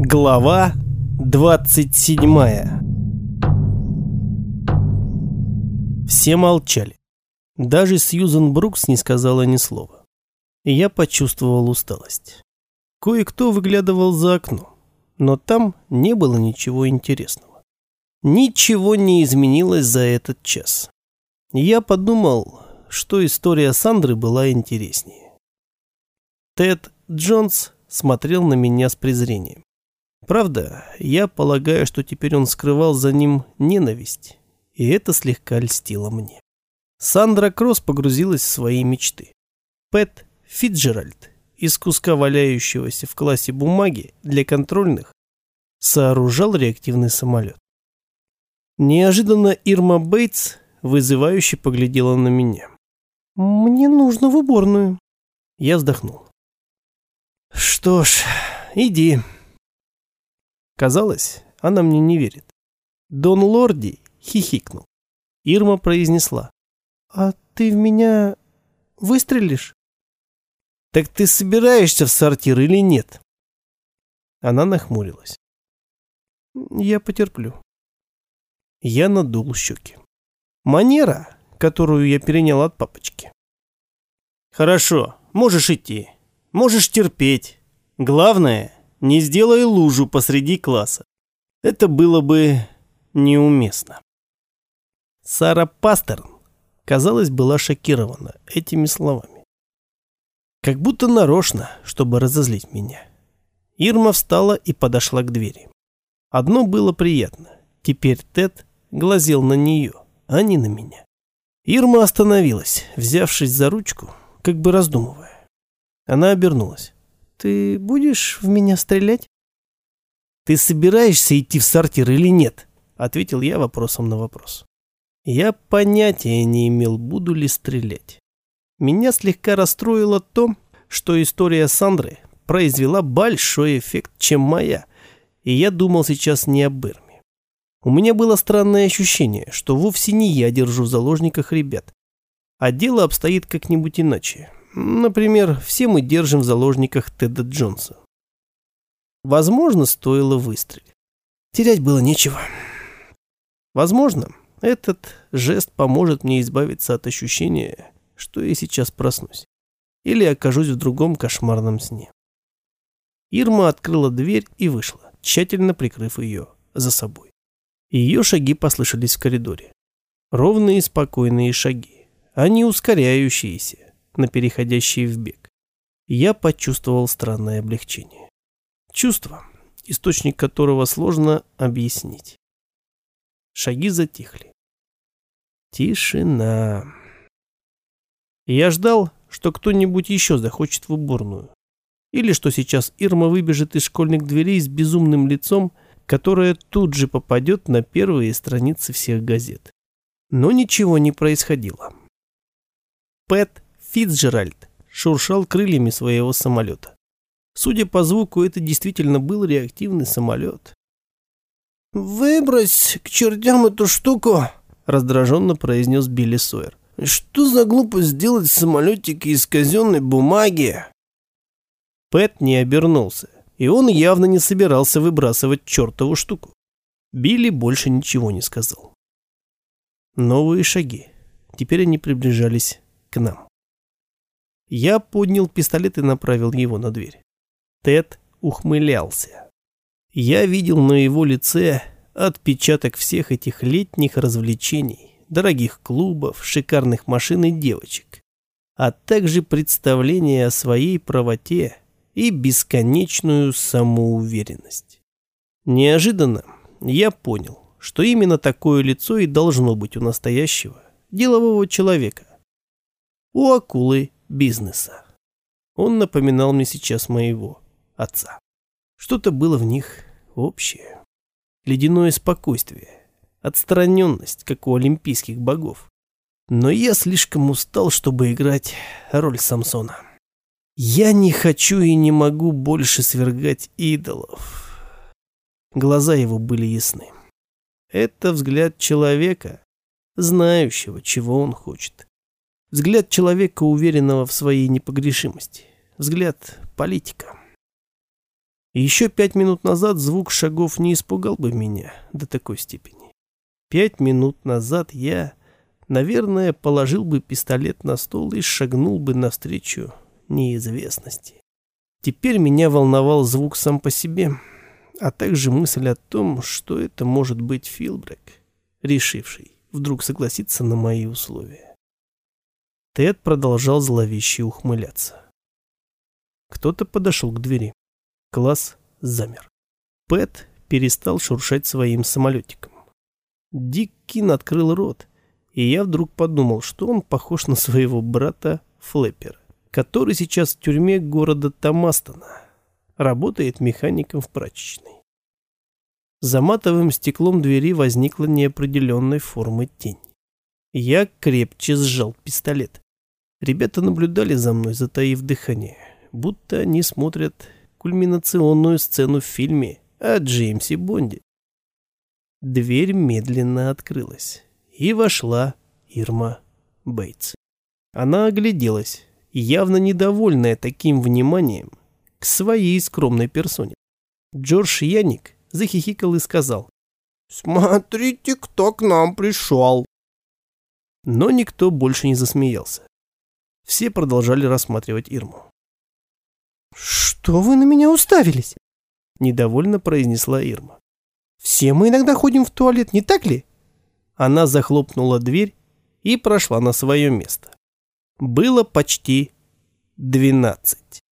Глава 27 Все молчали. Даже Сьюзен Брукс не сказала ни слова. Я почувствовал усталость. Кое-кто выглядывал за окно, но там не было ничего интересного. Ничего не изменилось за этот час. Я подумал, что история Сандры была интереснее. Тед Джонс смотрел на меня с презрением. Правда, я полагаю, что теперь он скрывал за ним ненависть, и это слегка льстило мне. Сандра Кросс погрузилась в свои мечты. Пэт Фитджеральд из куска валяющегося в классе бумаги для контрольных сооружал реактивный самолет. Неожиданно Ирма Бейтс вызывающе поглядела на меня. «Мне нужно в уборную». Я вздохнул. «Что ж, иди». Казалось, она мне не верит. Дон Лорди хихикнул. Ирма произнесла. «А ты в меня выстрелишь?» «Так ты собираешься в сортир или нет?» Она нахмурилась. «Я потерплю». Я надул щеки. Манера, которую я перенял от папочки. «Хорошо, можешь идти. Можешь терпеть. Главное, не сделай лужу посреди класса. Это было бы неуместно. Сара Пастерн, казалось, была шокирована этими словами. Как будто нарочно, чтобы разозлить меня. Ирма встала и подошла к двери. Одно было приятно. Теперь Тед глазел на нее, а не на меня. Ирма остановилась, взявшись за ручку, как бы раздумывая. Она обернулась. «Ты будешь в меня стрелять?» «Ты собираешься идти в сортир или нет?» Ответил я вопросом на вопрос. Я понятия не имел, буду ли стрелять. Меня слегка расстроило то, что история Сандры произвела большой эффект, чем моя, и я думал сейчас не об Ирме. У меня было странное ощущение, что вовсе не я держу в заложниках ребят, а дело обстоит как-нибудь иначе. Например, все мы держим в заложниках Теда Джонса. Возможно, стоило выстрелить. Терять было нечего. Возможно, этот жест поможет мне избавиться от ощущения, что я сейчас проснусь. Или окажусь в другом кошмарном сне. Ирма открыла дверь и вышла, тщательно прикрыв ее за собой. Ее шаги послышались в коридоре. Ровные спокойные шаги, а не ускоряющиеся, на переходящий в бег. Я почувствовал странное облегчение. Чувство, источник которого сложно объяснить. Шаги затихли. Тишина. Я ждал, что кто-нибудь еще захочет в уборную. Или что сейчас Ирма выбежит из школьных дверей с безумным лицом, которое тут же попадет на первые страницы всех газет. Но ничего не происходило. Пэт Фицджеральд шуршал крыльями своего самолета. Судя по звуку, это действительно был реактивный самолет. «Выбрось к чертям эту штуку!» – раздраженно произнес Билли Сойер. «Что за глупость сделать самолетики из казенной бумаги?» Пэт не обернулся, и он явно не собирался выбрасывать чертову штуку. Билли больше ничего не сказал. Новые шаги. Теперь они приближались к нам. Я поднял пистолет и направил его на дверь. Тед ухмылялся. Я видел на его лице отпечаток всех этих летних развлечений, дорогих клубов, шикарных машин и девочек, а также представление о своей правоте и бесконечную самоуверенность. Неожиданно я понял, что именно такое лицо и должно быть у настоящего делового человека. У акулы бизнеса. Он напоминал мне сейчас моего отца. Что-то было в них общее. Ледяное спокойствие, отстраненность, как у олимпийских богов. Но я слишком устал, чтобы играть роль Самсона. Я не хочу и не могу больше свергать идолов. Глаза его были ясны. Это взгляд человека, знающего, чего он хочет. Взгляд человека, уверенного в своей непогрешимости. Взгляд политика. Еще пять минут назад звук шагов не испугал бы меня до такой степени. Пять минут назад я, наверное, положил бы пистолет на стол и шагнул бы навстречу неизвестности. Теперь меня волновал звук сам по себе, а также мысль о том, что это может быть Филбрек, решивший вдруг согласиться на мои условия. Тед продолжал зловеще ухмыляться. Кто-то подошел к двери. Класс замер. Пэт перестал шуршать своим самолетиком. Дик Кин открыл рот, и я вдруг подумал, что он похож на своего брата Флэппера, который сейчас в тюрьме города Томастона, работает механиком в прачечной. За матовым стеклом двери возникла неопределенной формы тень. Я крепче сжал пистолет. Ребята наблюдали за мной, затаив дыхание, будто они смотрят кульминационную сцену в фильме о Джеймсе Бонде. Дверь медленно открылась, и вошла Ирма Бейтс. Она огляделась, явно недовольная таким вниманием к своей скромной персоне. Джордж Яник захихикал и сказал, «Смотрите, кто к нам пришел!» Но никто больше не засмеялся. Все продолжали рассматривать Ирму. «Что вы на меня уставились?» Недовольно произнесла Ирма. «Все мы иногда ходим в туалет, не так ли?» Она захлопнула дверь и прошла на свое место. Было почти двенадцать.